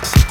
Peace.